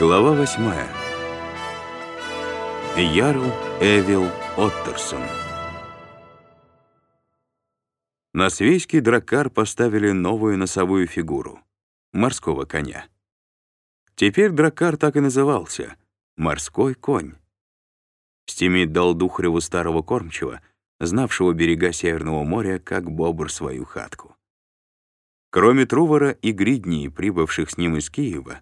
Глава восьмая. Ярл Эвил Оттерсон. На свейский драккар поставили новую носовую фигуру — морского коня. Теперь драккар так и назывался — морской конь. Стимит дал Духареву старого кормчего, знавшего берега Северного моря, как бобр свою хатку. Кроме Трувора и Гриднии, прибывших с ним из Киева,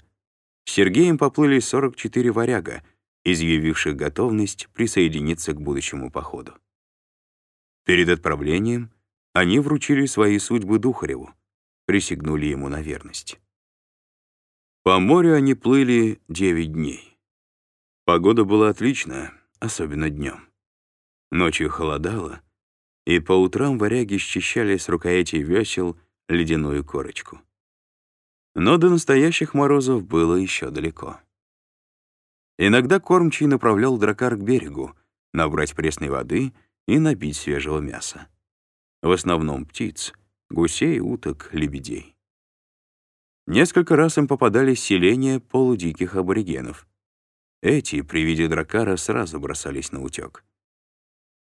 Сергеем поплыли 44 варяга, изъявивших готовность присоединиться к будущему походу. Перед отправлением они вручили свои судьбы Духареву, присягнули ему на верность. По морю они плыли 9 дней. Погода была отличная, особенно днем. Ночью холодало, и по утрам варяги счищали с рукоятей весел ледяную корочку. Но до настоящих морозов было еще далеко. Иногда кормчий направлял дракар к берегу, набрать пресной воды и набить свежего мяса. В основном птиц — гусей, уток, лебедей. Несколько раз им попадались селения полудиких аборигенов. Эти при виде дракара сразу бросались на утек.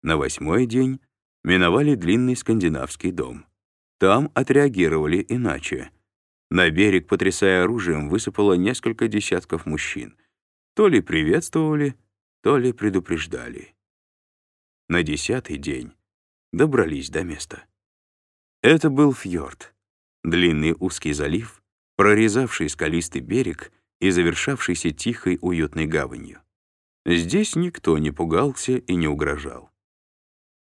На восьмой день миновали длинный скандинавский дом. Там отреагировали иначе. На берег, потрясая оружием, высыпало несколько десятков мужчин. То ли приветствовали, то ли предупреждали. На десятый день добрались до места. Это был фьорд, длинный узкий залив, прорезавший скалистый берег и завершавшийся тихой уютной гаванью. Здесь никто не пугался и не угрожал.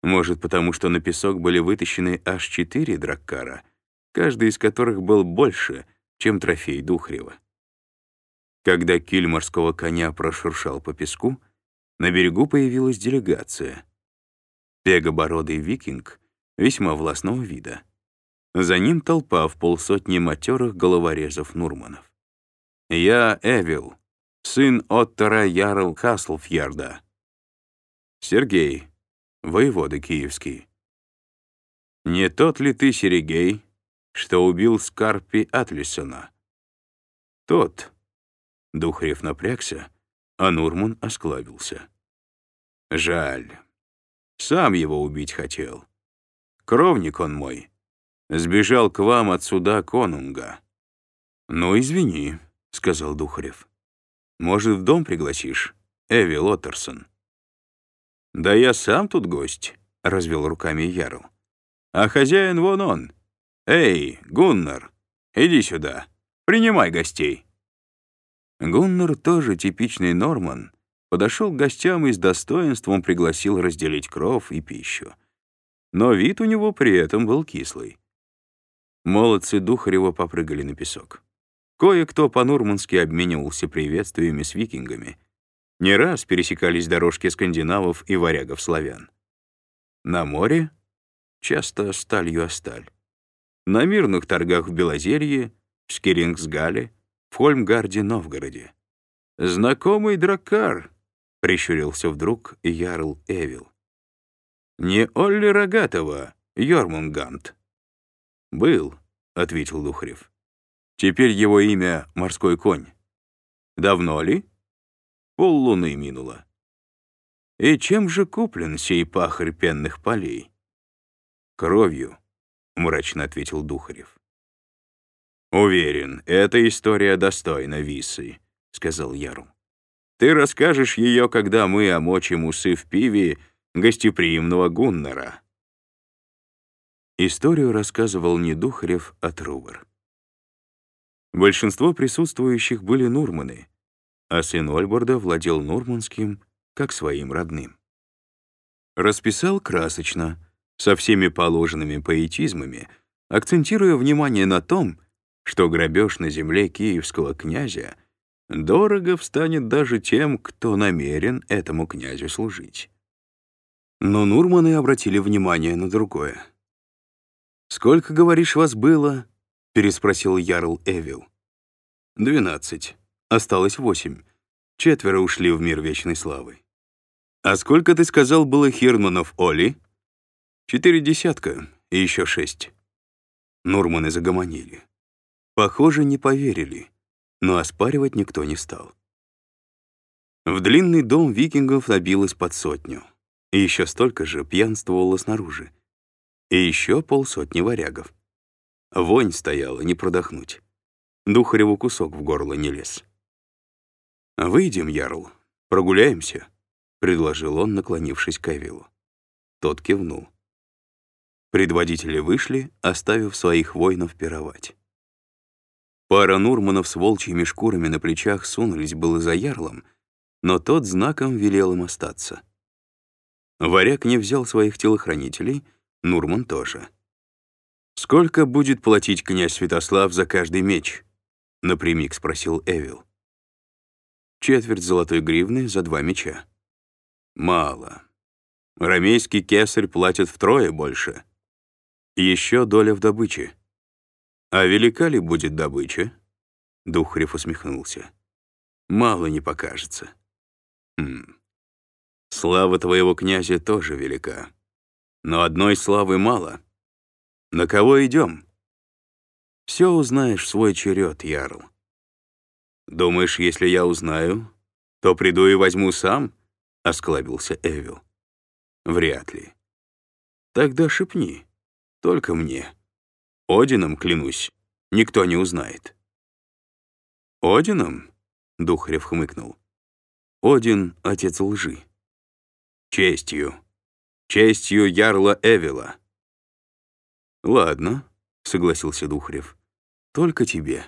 Может, потому что на песок были вытащены аж четыре драккара, каждый из которых был больше, чем трофей Духрева. Когда киль морского коня прошуршал по песку, на берегу появилась делегация. Пегобородый викинг весьма властного вида. За ним толпа в полсотни матерых головорезов Нурманов. «Я Эвил, сын Оттора Ярл Хаслфьярда. Сергей, воеводы киевский. Не тот ли ты, Серегей, что убил Скарпи Атлисона? Тот. Духарев напрягся, а Нурман осклабился. Жаль. Сам его убить хотел. Кровник он мой. Сбежал к вам от суда конунга. Ну, извини, — сказал Духарев. Может, в дом пригласишь, Эви Лоттерсон? «Да я сам тут гость», — развел руками Ярл. «А хозяин вон он. Эй, Гуннар, иди сюда, принимай гостей». Гуннар, тоже типичный норман, подошел к гостям и с достоинством пригласил разделить кров и пищу. Но вид у него при этом был кислый. Молодцы Духарева попрыгали на песок. Кое-кто по-нурмански обменивался приветствиями с викингами, не раз пересекались дорожки скандинавов и варягов-славян. На море — часто сталью о сталь. На мирных торгах в Белозерье, в Скирингсгале, в Хольмгарде, Новгороде. «Знакомый драккар», — прищурился вдруг Ярл Эвил. «Не Олли Рогатова, Йормунгант». «Был», — ответил Духарев. «Теперь его имя — Морской конь». «Давно ли?» Поллуны минуло. И чем же куплен сей пахарь пенных полей? Кровью, — мрачно ответил Духарев. «Уверен, эта история достойна Висы», — сказал Яру. «Ты расскажешь ее, когда мы омочим усы в пиве гостеприимного Гуннера». Историю рассказывал не Духарев, а Трувор. Большинство присутствующих были нурманы, а сын Ольборда владел нурманским как своим родным. Расписал красочно, со всеми положенными поэтизмами, акцентируя внимание на том, что грабеж на земле киевского князя дорого встанет даже тем, кто намерен этому князю служить. Но Нурманы обратили внимание на другое. «Сколько, говоришь, вас было?» — переспросил Ярл Эвил. «Двенадцать», Осталось восемь. Четверо ушли в мир вечной славы. А сколько, ты сказал, было Хирманов Оли? Четыре десятка и еще шесть. Нурманы загомонили. Похоже, не поверили, но оспаривать никто не стал. В длинный дом викингов набилось под сотню. И еще столько же пьянствовало снаружи. И еще полсотни варягов. Вонь стояла, не продохнуть. Духареву кусок в горло не лез. «Выйдем, Ярл, прогуляемся», — предложил он, наклонившись к Эвилу. Тот кивнул. Предводители вышли, оставив своих воинов пировать. Пара Нурманов с волчьими шкурами на плечах сунулись было за ярлом, но тот знаком велел им остаться. Варяг не взял своих телохранителей, Нурман тоже. «Сколько будет платить князь Святослав за каждый меч?» — напрямик спросил Эвил. «Четверть золотой гривны за два меча». «Мало. Ромейский кесарь платит втрое больше. Еще доля в добыче. А велика ли будет добыча?» Духарев усмехнулся. «Мало не покажется». «Хм. Слава твоего князя тоже велика. Но одной славы мало. На кого идем?» «Все узнаешь в свой черед, Ярл». «Думаешь, если я узнаю, то приду и возьму сам?» — осклабился Эвил. «Вряд ли. Тогда шепни. Только мне. Одином, клянусь, никто не узнает». «Одином?» — Духарев хмыкнул. «Один — отец лжи». «Честью. Честью ярла Эвила». «Ладно», — согласился Духарев. «Только тебе.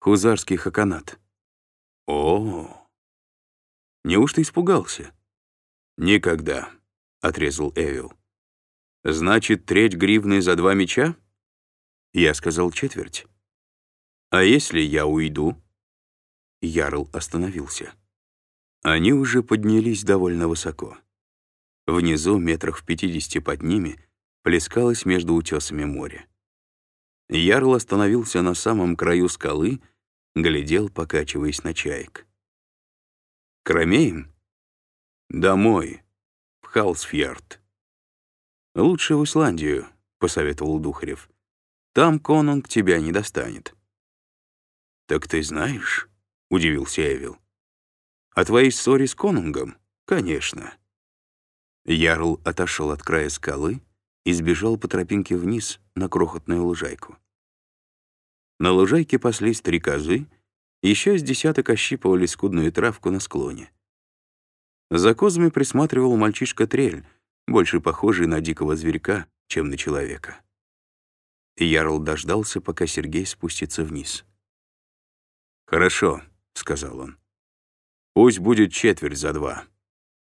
Хузарский хаканат». «О, неужто испугался?» «Никогда», — отрезал Эвил. «Значит, треть гривны за два меча?» Я сказал четверть. «А если я уйду?» Ярл остановился. Они уже поднялись довольно высоко. Внизу, метрах в пятидесяти под ними, плескалось между утесами море. Ярл остановился на самом краю скалы, глядел, покачиваясь на чаек. «Кромеем?» «Домой, в Халсфьярд». «Лучше в Исландию», — посоветовал Духарев. «Там конунг тебя не достанет». «Так ты знаешь?» — удивился Эвил. «О твоей ссоре с конунгом? Конечно». Ярл отошел от края скалы и сбежал по тропинке вниз на крохотную лужайку. На лужайке паслись три козы, еще с десяток ощипывали скудную травку на склоне. За козами присматривал мальчишка Трель, больше похожий на дикого зверька, чем на человека. Ярл дождался, пока Сергей спустится вниз. «Хорошо», — сказал он. «Пусть будет четверть за два.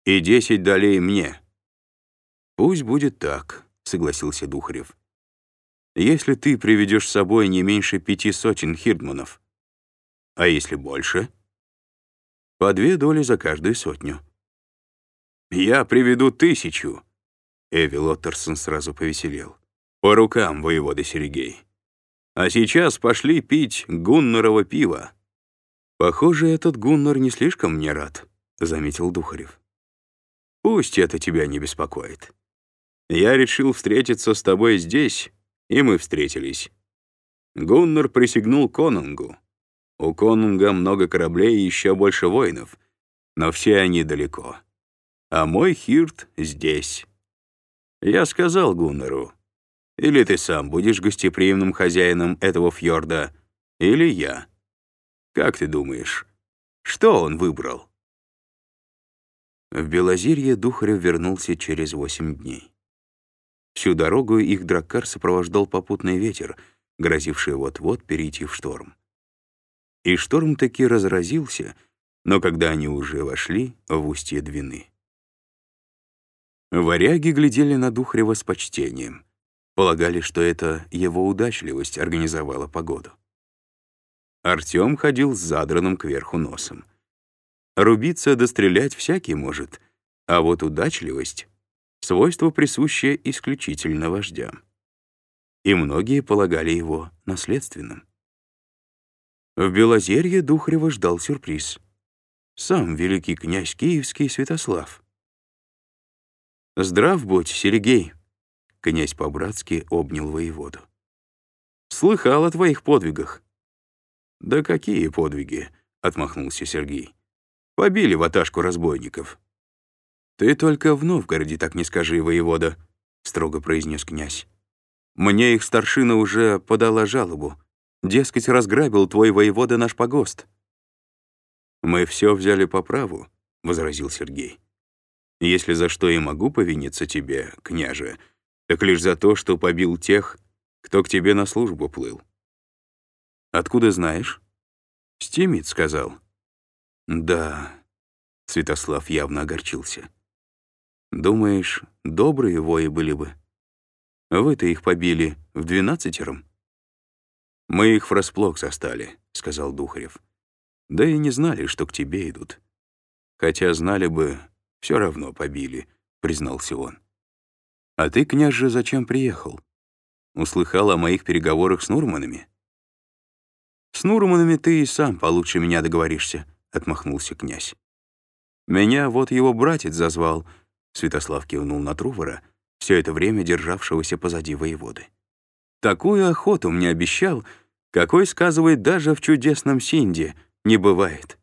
И десять долей мне». «Пусть будет так», — согласился Духарев. «Если ты приведешь с собой не меньше пяти сотен хирдманов. А если больше?» «По две доли за каждую сотню». «Я приведу тысячу», — Эви Лоттерсон сразу повеселел. «По рукам, воевода Сергей. А сейчас пошли пить гуннорово пиво». «Похоже, этот Гуннар не слишком мне рад», — заметил Духарев. «Пусть это тебя не беспокоит. Я решил встретиться с тобой здесь, и мы встретились. Гуннар присягнул конунгу. У конунга много кораблей и еще больше воинов, но все они далеко. А мой Хирт здесь. Я сказал Гуннару, или ты сам будешь гостеприимным хозяином этого фьорда, или я. Как ты думаешь, что он выбрал? В Белозерье Духарев вернулся через восемь дней. Всю дорогу их драккар сопровождал попутный ветер, грозивший вот-вот перейти в шторм. И шторм таки разразился, но когда они уже вошли в устье Двины. Варяги глядели на Духарева с почтением, полагали, что это его удачливость организовала погоду. Артем ходил с задранным кверху носом. Рубиться да стрелять всякий может, а вот удачливость — свойство, присущее исключительно вождям. И многие полагали его наследственным. В Белозерье Духарева ждал сюрприз. Сам великий князь Киевский Святослав. «Здрав будь, Сергей!» — князь по-братски обнял воеводу. «Слыхал о твоих подвигах. «Да какие подвиги?» — отмахнулся Сергей. Побили ваташку разбойников. «Ты только в Новгороде так не скажи, воевода», — строго произнес князь. «Мне их старшина уже подала жалобу. Дескать, разграбил твой воевода наш погост». «Мы все взяли по праву», — возразил Сергей. «Если за что и могу повиниться тебе, княже, так лишь за то, что побил тех, кто к тебе на службу плыл». «Откуда знаешь?» «Стимит», — сказал. «Да», — Святослав явно огорчился. «Думаешь, добрые вои были бы? Вы-то их побили в двенадцатером?» «Мы их врасплох застали», — сказал Духарев. «Да и не знали, что к тебе идут. Хотя знали бы, все равно побили», — признался он. «А ты, княже, зачем приехал? Услыхал о моих переговорах с Нурманами?» «С Нурманами ты и сам получше меня договоришься», — отмахнулся князь. «Меня вот его братец зазвал», — Святослав кивнул на Трувора, все это время державшегося позади воеводы. «Такую охоту мне обещал, какой, сказывает, даже в чудесном Синде не бывает.